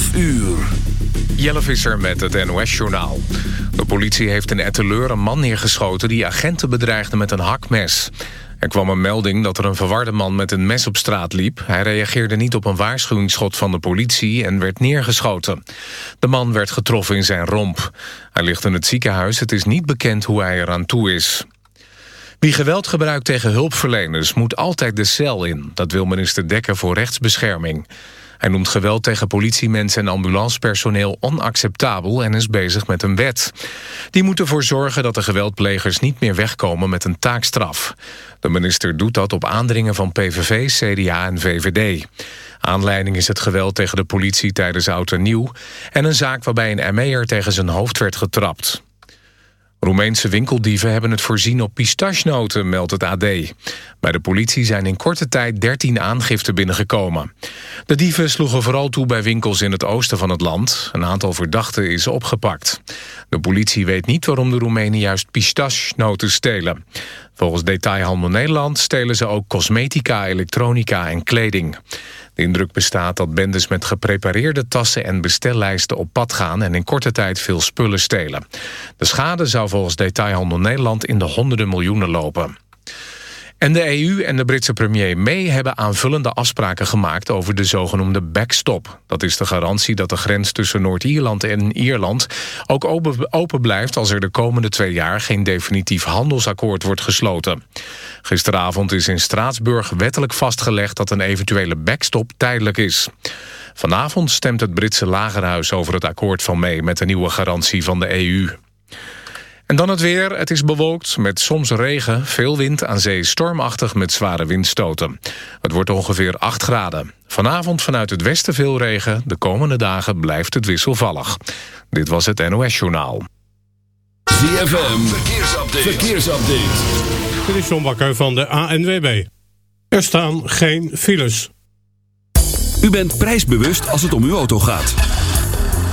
12 uur. Jelle Visser met het NOS-journaal. De politie heeft in Etteleur een man neergeschoten... die agenten bedreigde met een hakmes. Er kwam een melding dat er een verwarde man met een mes op straat liep. Hij reageerde niet op een waarschuwingsschot van de politie... en werd neergeschoten. De man werd getroffen in zijn romp. Hij ligt in het ziekenhuis. Het is niet bekend hoe hij eraan toe is. Wie geweld gebruikt tegen hulpverleners moet altijd de cel in. Dat wil minister Dekker voor rechtsbescherming. Hij noemt geweld tegen politiemensen en ambulancepersoneel onacceptabel en is bezig met een wet. Die moet ervoor zorgen dat de geweldplegers niet meer wegkomen met een taakstraf. De minister doet dat op aandringen van PVV, CDA en VVD. Aanleiding is het geweld tegen de politie tijdens Oud en Nieuw... en een zaak waarbij een ME'er tegen zijn hoofd werd getrapt. Roemeense winkeldieven hebben het voorzien op pistachenoten, meldt het AD. Bij de politie zijn in korte tijd 13 aangiften binnengekomen. De dieven sloegen vooral toe bij winkels in het oosten van het land. Een aantal verdachten is opgepakt. De politie weet niet waarom de Roemenen juist pistachenoten stelen. Volgens Detailhandel Nederland stelen ze ook cosmetica, elektronica en kleding. De indruk bestaat dat bendes met geprepareerde tassen en bestellijsten op pad gaan en in korte tijd veel spullen stelen. De schade zou volgens Detailhandel Nederland in de honderden miljoenen lopen. En de EU en de Britse premier May hebben aanvullende afspraken gemaakt over de zogenoemde backstop. Dat is de garantie dat de grens tussen Noord-Ierland en Ierland ook open blijft als er de komende twee jaar geen definitief handelsakkoord wordt gesloten. Gisteravond is in Straatsburg wettelijk vastgelegd dat een eventuele backstop tijdelijk is. Vanavond stemt het Britse lagerhuis over het akkoord van May met de nieuwe garantie van de EU. En dan het weer. Het is bewolkt met soms regen, veel wind aan zee stormachtig met zware windstoten. Het wordt ongeveer 8 graden. Vanavond vanuit het westen veel regen. De komende dagen blijft het wisselvallig. Dit was het NOS Journaal. ZFM, verkeersupdate. verkeersupdate. Dit is John Bakker van de ANWB. Er staan geen files. U bent prijsbewust als het om uw auto gaat.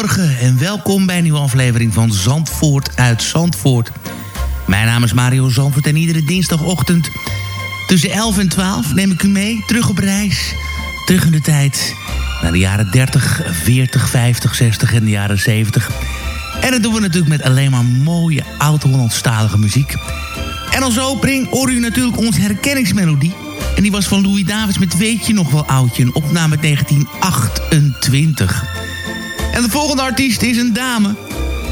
hele goede morgen en welkom bij een nieuwe aflevering van Zandvoort uit Zandvoort. Mijn naam is Mario Zandvoort en iedere dinsdagochtend tussen 11 en 12 neem ik u mee terug op reis. Terug in de tijd naar de jaren 30, 40, 50, 60 en de jaren 70. En dat doen we natuurlijk met alleen maar mooie oud-Hollandstalige muziek. En als opening hoor u natuurlijk onze herkenningsmelodie. En die was van Louis Davids met Weet je nog wel oudje, een opname uit 1928. En de volgende artiest is een dame.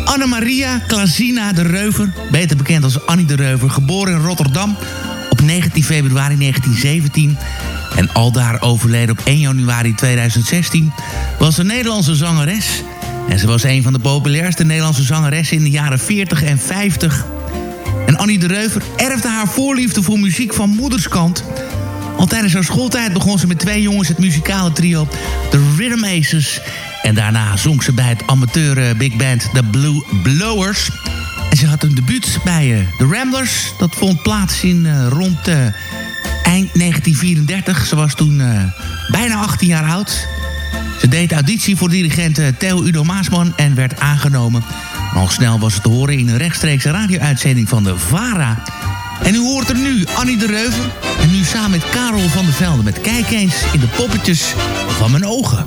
Anne-Maria Klazina de Reuver, beter bekend als Annie de Reuver... geboren in Rotterdam op 19 februari 1917... en aldaar overleden op 1 januari 2016... was een Nederlandse zangeres. En ze was een van de populairste Nederlandse zangeressen... in de jaren 40 en 50. En Annie de Reuver erfde haar voorliefde voor muziek van moederskant... Al tijdens haar schooltijd begon ze met twee jongens het muzikale trio The Rhythm Aces. En daarna zong ze bij het amateur eh, big band The Blue Blowers. En ze had een debuut bij eh, The Ramblers. Dat vond plaats in eh, rond eind 1934. Ze was toen bijna 18 jaar oud. Ze deed auditie voor dirigent Theo Udo Maasman en werd aangenomen. En al snel was het te horen in een rechtstreekse radio-uitzending van de VARA. En u hoort er nu Annie de Reuver. En nu samen met Karel van der Velde met Kijk eens in de poppetjes van mijn ogen.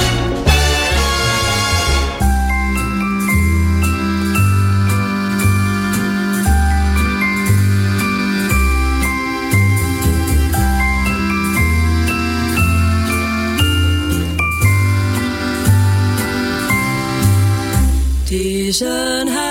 Het is herinnering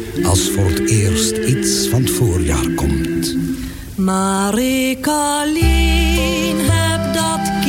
als voor het eerst iets van het voorjaar komt. Maar ik alleen heb dat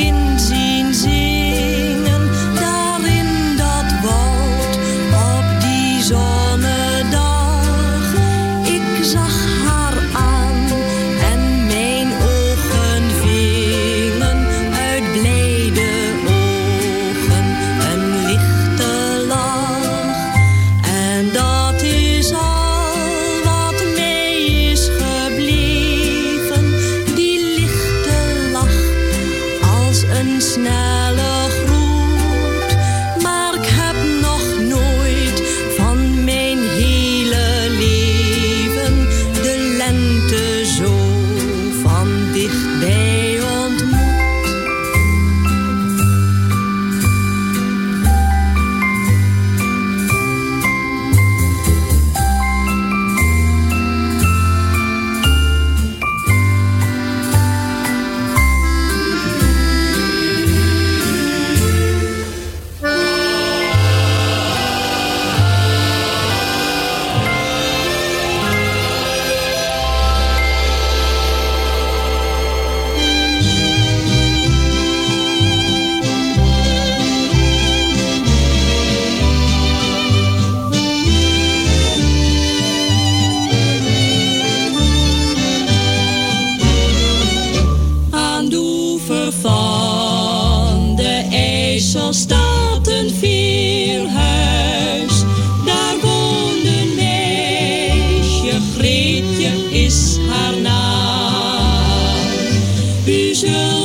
一生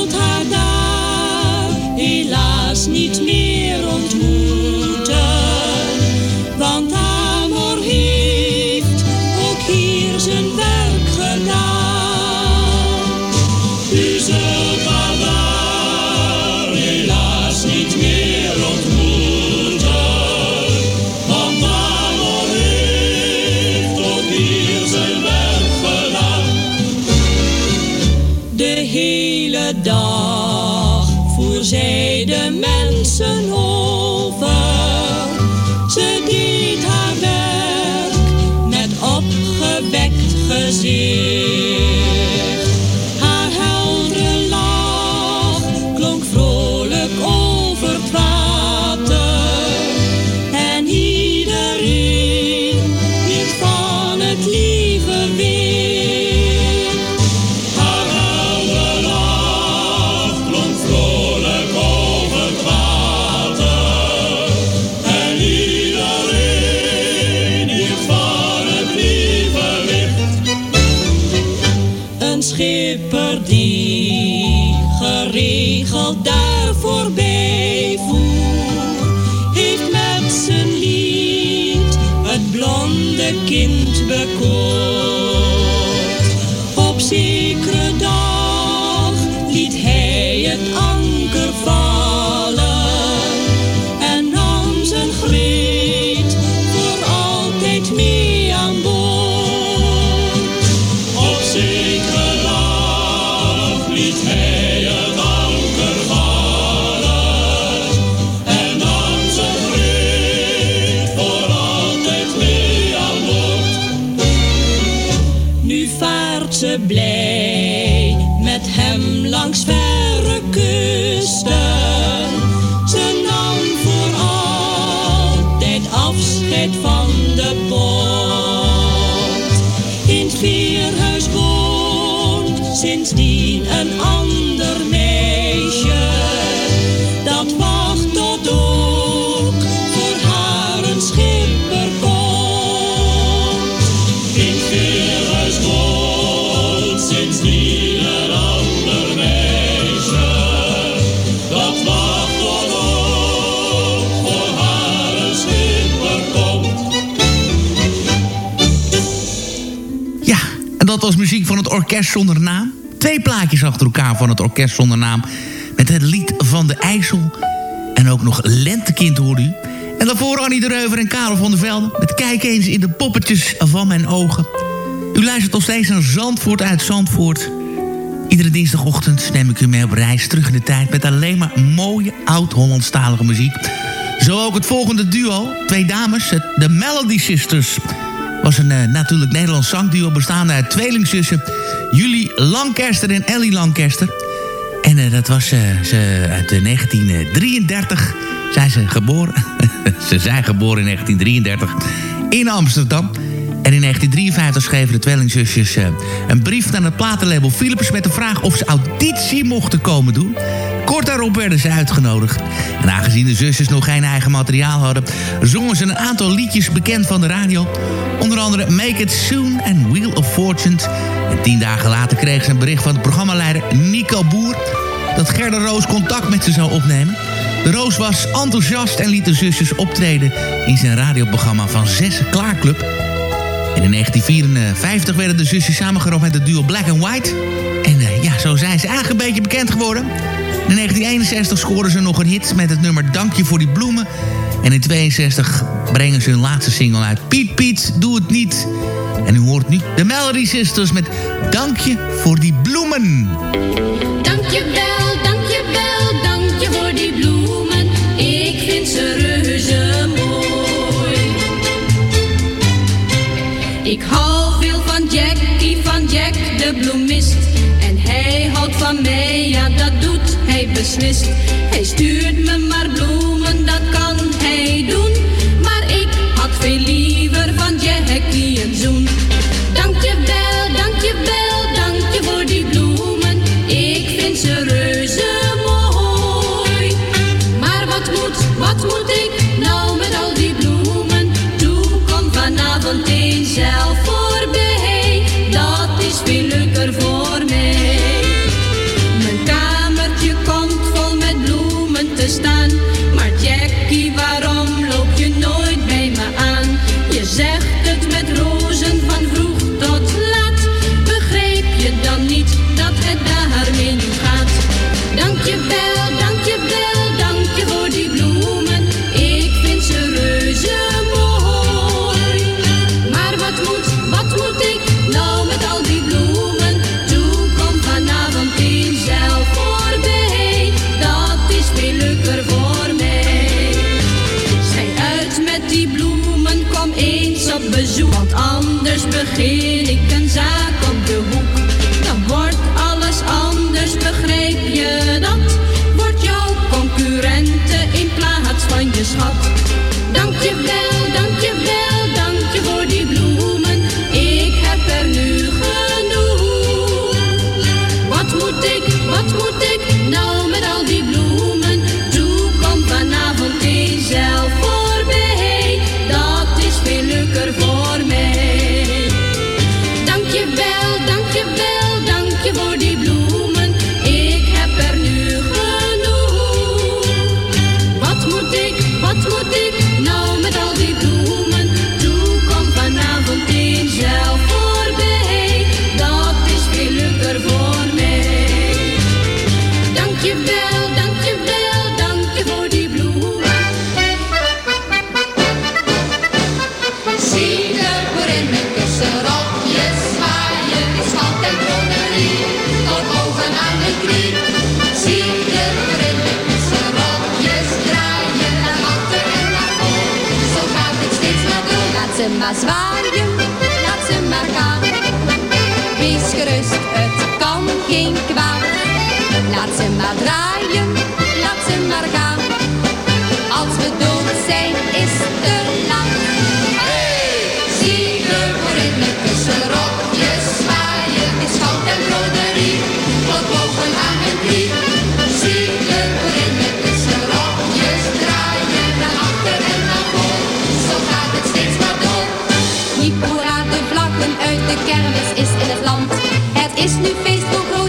se blesse. was muziek van het Orkest Zonder Naam. Twee plaatjes achter elkaar van het Orkest Zonder Naam. Met het lied van de IJssel. En ook nog Lentekind hoorde u. En daarvoor Annie de Reuver en Karel van der Velde. Met Kijk eens in de poppetjes van mijn ogen. U luistert nog steeds naar Zandvoort uit Zandvoort. Iedere dinsdagochtend neem ik u mee op reis terug in de tijd... met alleen maar mooie oud-Hollandstalige muziek. Zo ook het volgende duo, twee dames, de Melody Sisters... Was een eh, natuurlijk Nederlands zangduo bestaande uit tweelingzussen... Julie Lancaster en Ellie Lancaster. En eh, dat was eh, ze uit eh, 1933 zijn ze geboren. ze zijn geboren in 1933 in Amsterdam. En in 1953 schreven de tweelingzusjes een brief naar het platenlabel Philips... met de vraag of ze auditie mochten komen doen. Kort daarop werden ze uitgenodigd. En aangezien de zusjes nog geen eigen materiaal hadden... zongen ze een aantal liedjes bekend van de radio. Onder andere Make It Soon en Wheel of Fortune. En tien dagen later kreeg ze een bericht van de programmaleider Nico Boer... dat Gerda Roos contact met ze zou opnemen. De Roos was enthousiast en liet de zusjes optreden... in zijn radioprogramma van Zessen Klaarclub... In 1954 werden de zusjes samengeroepen met het duo Black and White. En eh, ja, zo zijn ze eigenlijk een beetje bekend geworden. In 1961 scoren ze nog een hit met het nummer Dank je voor die bloemen. En in 62 brengen ze hun laatste single uit. Piet Piet, doe het niet. En u hoort nu de Melody Sisters met Dank je voor die bloemen. Dankjewel, dankjewel, dank je voor die bloemen. Ik vind ze reuze mooi. Ik hou veel van Jackie, van Jack de bloemist. En hij houdt van mij, ja dat doet hij beslist. Hij stuurt me maar bloemen, dat kan hij doen. Die bloemen, kom eens op bezoek. Want anders begin ik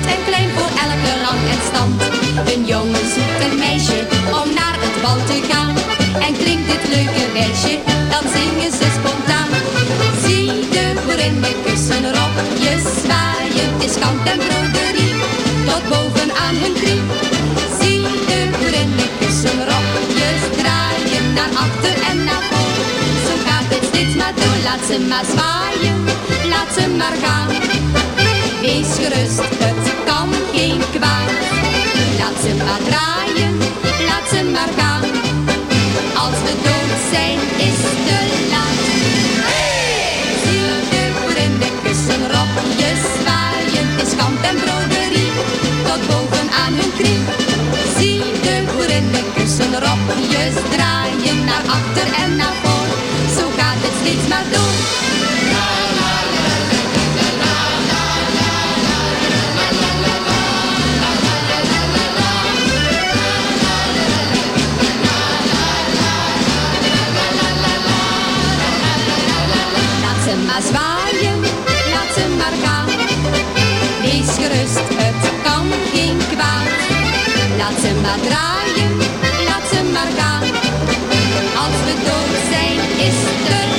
en klein, voor elke rang en stand. Een jongen zoekt een meisje om naar het bal te gaan. En klinkt dit leuke wijsje, dan zingen ze spontaan. Zie de boerin met kussenrokjes zwaaien, het is kant en broderie, tot boven aan hun knie. Zie de boerin met kussenrokjes draaien, naar achter en naar voor. Zo gaat het steeds maar door, laat ze maar zwaaien, laat ze maar gaan. Wees gerust, het kan geen kwaad. Laat ze maar draaien, laat ze maar gaan. Als we dood zijn is te laat. Zie de kussen, rokjes zwaaien. Het is en broderie tot boven aan hun knie. Zie de boerinnen kussen, rokjes draaien naar achter en naar voor. Zo gaat het steeds maar door. Zwaaien, laat ze maar gaan. Wees gerust, het kan geen kwaad. Laat ze maar draaien, laat ze maar gaan. Als we dood zijn, is het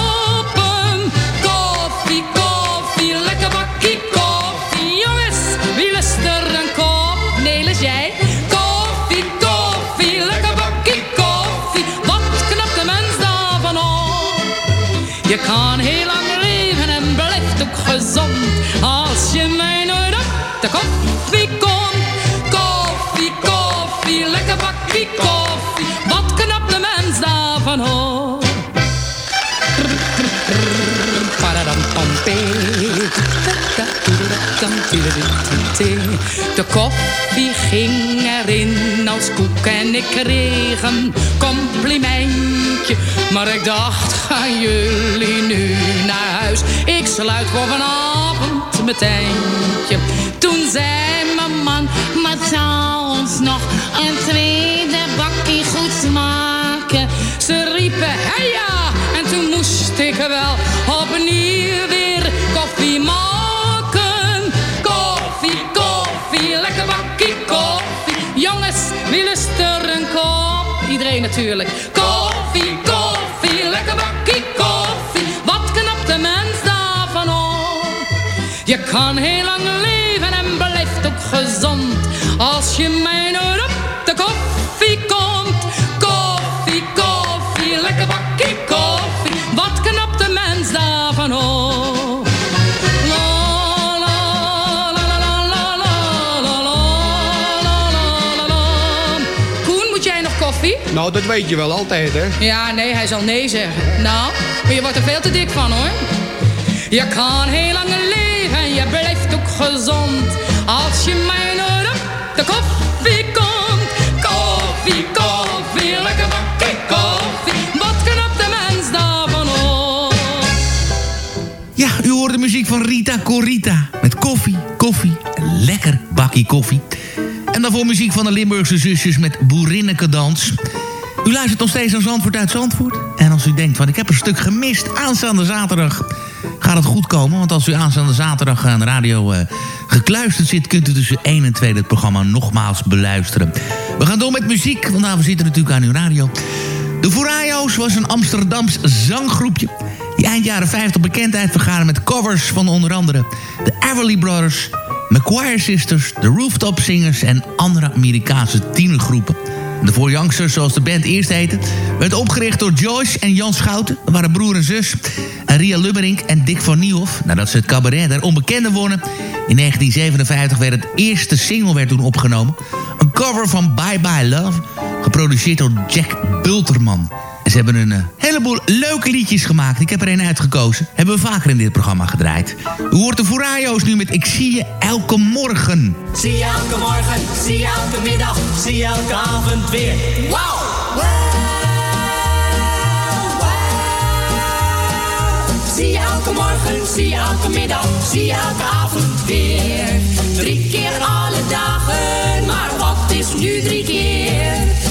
De koffie ging erin als koek en ik kreeg een complimentje. Maar ik dacht, gaan jullie nu naar huis? Ik sluit voor vanavond mijn tentje. Toen zei mijn man, maar zou ons nog een tweede natuurlijk. Nou, dat weet je wel altijd, hè? Ja, nee, hij zal nee zeggen. Nou, maar je wordt er veel te dik van, hoor. Je kan heel lang leven en je blijft ook gezond. Als je mij nooit op de koffie komt. Koffie, koffie, lekker bakkie koffie. Wat knapt de mens daarvan op? Ja, u hoort de muziek van Rita Corita. Met koffie, koffie, lekker bakkie koffie. En daarvoor muziek van de Limburgse zusjes met Boerinneke Dans. U luistert nog steeds naar Zandvoort uit Zandvoort. En als u denkt, van ik heb een stuk gemist aanstaande zaterdag... gaat het goed komen, want als u aanstaande zaterdag aan de radio eh, gekluisterd zit... kunt u tussen 1 en 2 het programma nogmaals beluisteren. We gaan door met muziek, want we zitten natuurlijk aan uw radio. De Furayos was een Amsterdams zanggroepje... die eind jaren 50 bekendheid vergaren met covers van onder andere... de Everly Brothers, McQuire Sisters, de Rooftop Singers... en andere Amerikaanse tienergroepen. De Four Youngsters, zoals de band eerst heette... werd opgericht door Joyce en Jan Schouten. Dat waren broer en zus. Ria Lubberink en Dick van Nieuwhof. Nadat ze het cabaret der onbekende wonnen... in 1957 werd het eerste single werd toen opgenomen. Een cover van Bye Bye Love... geproduceerd door Jack Bulterman... En ze hebben een eh, heleboel leuke liedjes gemaakt. Ik heb er een uitgekozen. Hebben we vaker in dit programma gedraaid. U hoort de Furayo's nu met Ik zie je elke morgen. Zie je elke morgen, zie je elke middag, zie je elke avond weer. Wow! Zie je elke morgen, zie je elke middag, zie je elke avond weer. Drie keer alle dagen, maar wat is nu drie keer?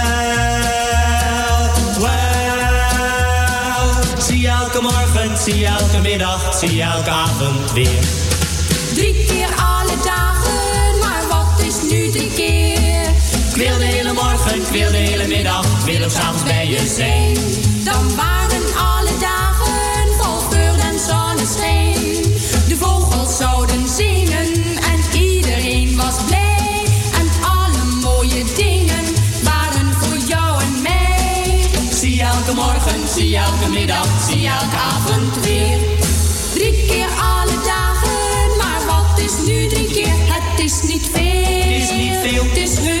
Zie je elke middag, zie je elke avond weer. Drie keer alle dagen, maar wat is nu drie keer? Ik wil de hele morgen, ik wil de hele middag, ik wil ook s'avonds bij je zijn. Dan waren alle dagen vol vreugde en zonneschijn. De vogels zouden zingen middag, zie je elke avond weer. Drie keer alle dagen, maar wat is nu drie keer? Het is niet veel. Het is niet veel. Het is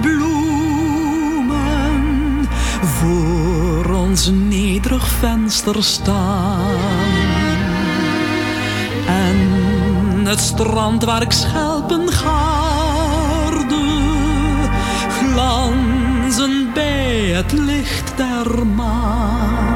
bloemen voor ons nederig venster staan. En het strand waar ik schelpen gaarde, glanzen bij het licht der maan.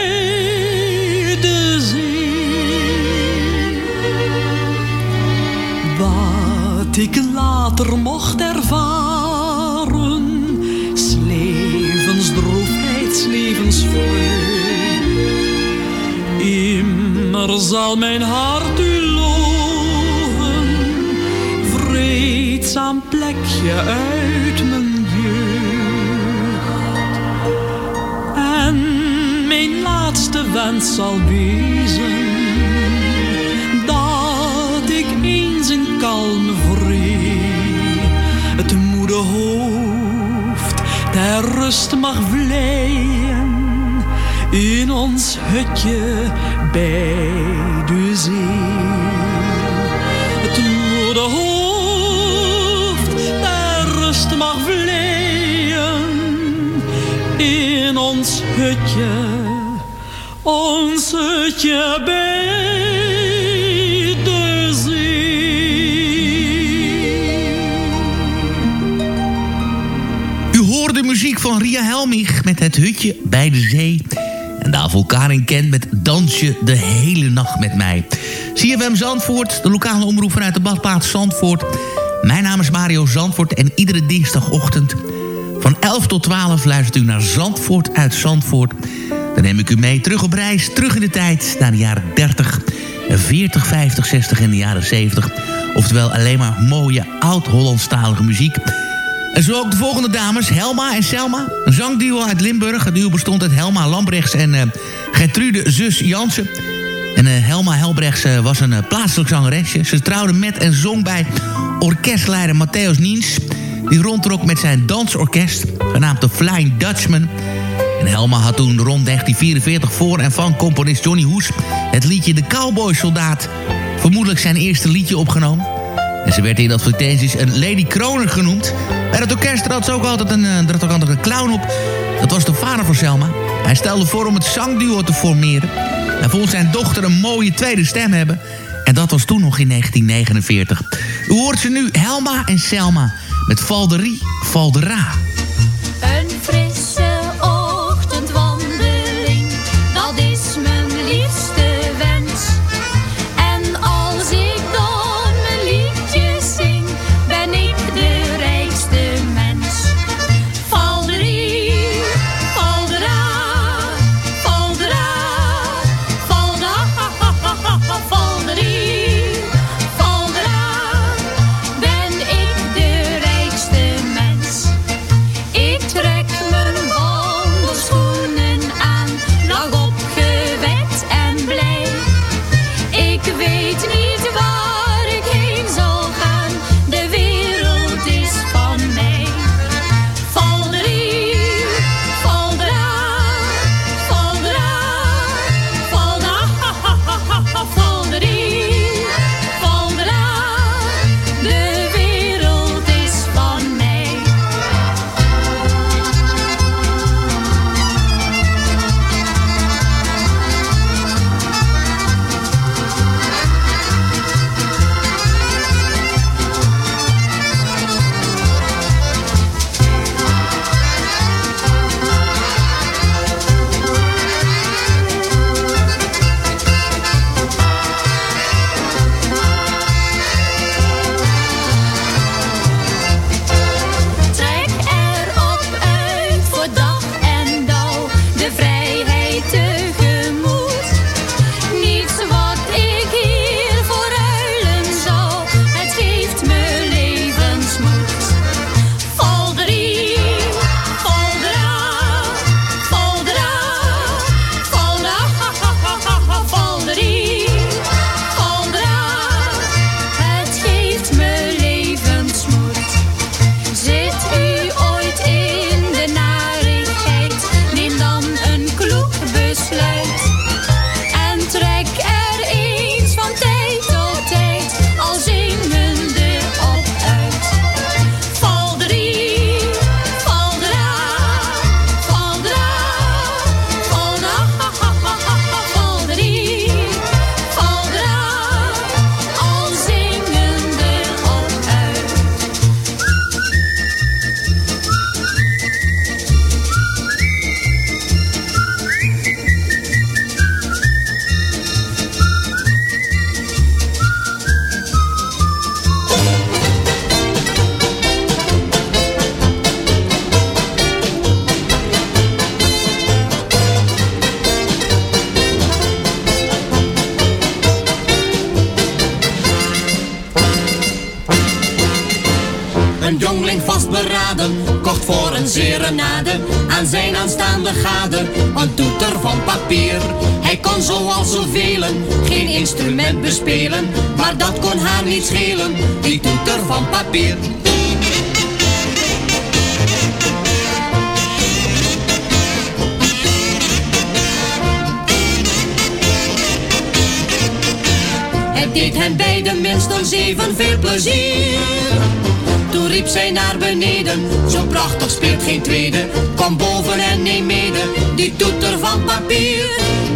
later mocht ervaren, s levens droefheid, s levens vreugd. Immer zal mijn hart u loven, vreedzaam plekje uit mijn jeugd. En mijn laatste wens zal wezen, dat ik eens in kalme ter rust mag vleien in ons hutje bij de zee. Het moede hoofd ter rust mag vleien in ons hutje, ons hutje bij Helmich met het hutje bij de zee. En daarvoor Karin Kent met Dansje de hele nacht met mij. CFM Zandvoort, de lokale omroep vanuit de badplaats Zandvoort. Mijn naam is Mario Zandvoort en iedere dinsdagochtend... van 11 tot 12 luistert u naar Zandvoort uit Zandvoort. Dan neem ik u mee terug op reis, terug in de tijd... naar de jaren 30, 40, 50, 60 en de jaren 70. Oftewel alleen maar mooie oud-Hollandstalige muziek... En zo ook de volgende dames, Helma en Selma. Een zangduo uit Limburg. Het duo bestond uit Helma Lambrechts en uh, Gertrude zus Jansen. En uh, Helma Helbrechts uh, was een plaatselijk zangeresje. Ze trouwde met en zong bij orkestleider Matthäus Niens... die rondtrok met zijn dansorkest, genaamd de Flying Dutchman. En Helma had toen rond 1944 voor en van componist Johnny Hoes... het liedje De Cowboy Soldaat, vermoedelijk zijn eerste liedje opgenomen... En ze werd in advertenties een Lady Kroner genoemd. Bij het orkest had ze ook altijd een, er had ook altijd een clown op. Dat was de vader van Selma. Hij stelde voor om het zangduo te formeren. Hij vond zijn dochter een mooie tweede stem hebben. En dat was toen nog in 1949. U hoort ze nu Helma en Selma met Valderie Valdera. Het deed hen beiden minstens even veel plezier. Toen riep zij naar beneden, zo prachtig speelt geen tweede. Kom boven en neem mede, die toeter van papier.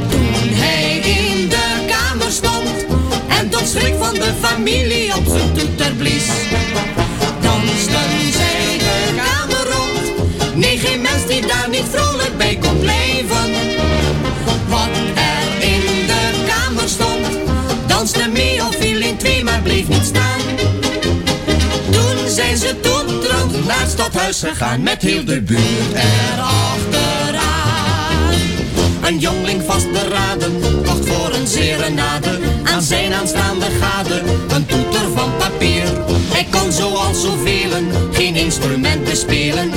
Toen hij in de kamer stond, en tot schrik van de familie op zijn toeter blies. Niet vrolijk bij kon blijven. Wat er in de kamer stond, danste mee of viel in twee, maar bleef niet staan. Toen zijn ze toeterend naar het stadhuis gegaan met heel de buurt erachteraan. Een jongling vastberaden, kocht voor een serenade aan zijn aanstaande gade een toeter van papier. Hij kon zoals zoveel geen instrument bespelen,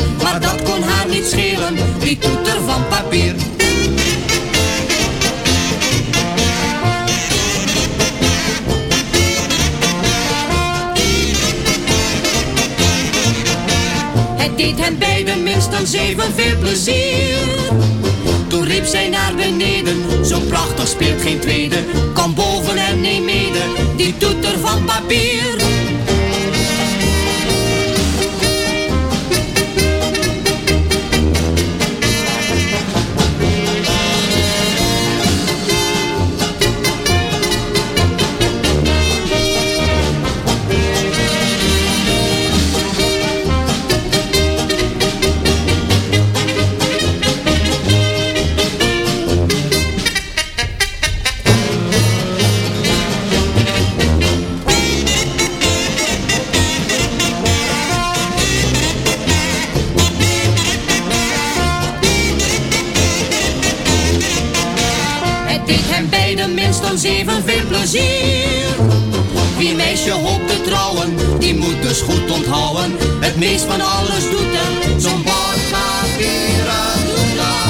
evenveel plezier. Toen riep zij naar beneden, zo prachtig speelt geen tweede. Kom boven en neem mede, die toeter van papier. Meest van alles doet er zo'n bordpapieren doenaar.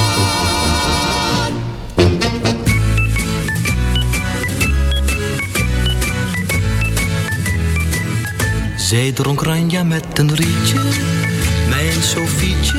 Zij dronk ranja met een rietje, mijn Sofietje,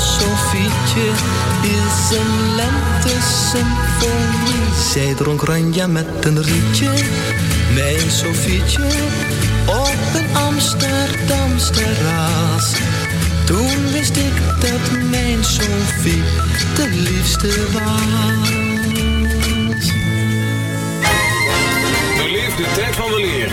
Sofietje is een lente-symfonie. Zij dronk ranja met een rietje, mijn Sofietje, op een Amsterdams terras. Toen wist ik dat mijn Sophie de liefste was. De tijd van weleer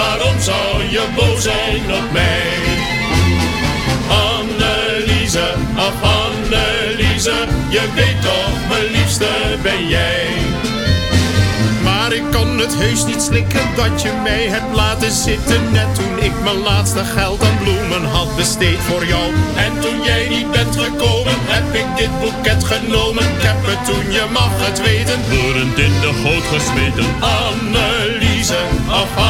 waarom zou je boos zijn op mij? Anneliese, ach Anneliese, je weet toch, mijn liefste ben jij. Maar ik kon het heus niet slikken dat je mij hebt laten zitten Net toen ik mijn laatste geld aan bloemen had besteed voor jou En toen jij niet bent gekomen, heb ik dit boeket genomen. Ik heb het toen, je mag het weten, Bloedend in de goot gesmeten Anneliese, ach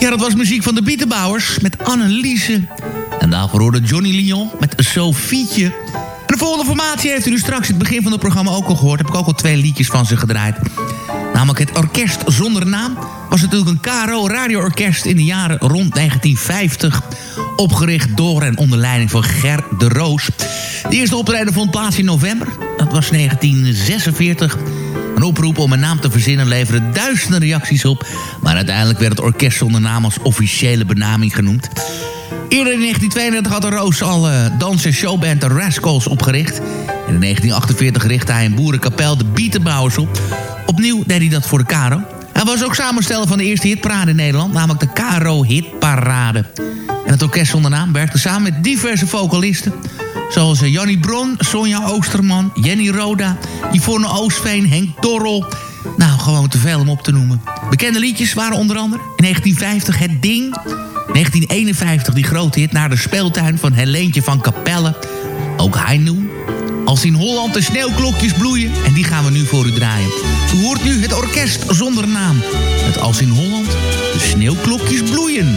Ja, dat was muziek van de Bietenbouwers met Anneliese. En daarvoor hoorde Johnny Lyon met Sofietje. De volgende formatie heeft u nu straks het begin van het programma ook al gehoord. Heb ik ook al twee liedjes van ze gedraaid. Namelijk het Orkest Zonder Naam. Was natuurlijk een KRO radioorkest in de jaren rond 1950. Opgericht door en onder leiding van Ger de Roos. De eerste optreden vond plaats in november. Dat was 1946. Een oproep om een naam te verzinnen leverde duizenden reacties op. Maar uiteindelijk werd het Orkest Zonder Naam als officiële benaming genoemd. Eerder in 1932 had de Roos al uh, dans- en showband de Rascals opgericht. En in 1948 richtte hij een boerenkapel de Bietenbouwers op. Opnieuw deed hij dat voor de Caro. Hij was ook samensteller van de eerste hitparade in Nederland, namelijk de Caro Hitparade. En het orkest zonder naam werkte samen met diverse vocalisten... zoals eh, Jannie Bron, Sonja Oosterman, Jenny Roda... Yvonne Oostveen, Henk Dorrel... Nou, gewoon te veel om op te noemen. Bekende liedjes waren onder andere in 1950 Het Ding... 1951 die grote hit naar de speeltuin van Helentje van Capelle. Ook Hainu. Als in Holland de sneeuwklokjes bloeien. En die gaan we nu voor u draaien. U hoort nu het orkest zonder naam. Het Als in Holland de sneeuwklokjes bloeien.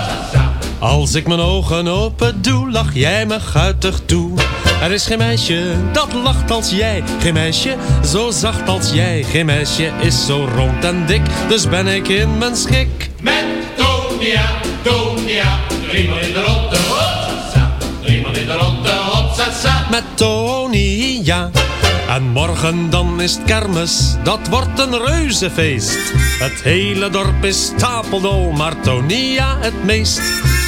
Als ik mijn ogen open doe, lach jij me guitig toe. Er is geen meisje dat lacht als jij. Geen meisje zo zacht als jij. Geen meisje is zo rond en dik, dus ben ik in mijn schik. Met Tonia, Tonia, driemaal in de ronde. Hopsasa, driemaal in de ronde. Hopsasa. Met Tonia. En morgen dan is het kermis, dat wordt een reuzefeest. Het hele dorp is stapeldol, maar Tonia het meest.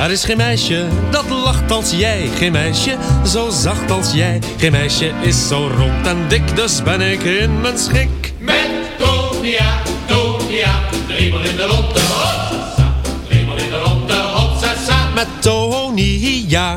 Er is geen meisje dat lacht als jij, geen meisje zo zacht als jij. Geen meisje is zo rond en dik, dus ben ik in mijn schik. Met Tonia, Tonia, driemaal in de ronde. Hopsasa. Driemaal in de ronde. Hopsasa. Met Tonia.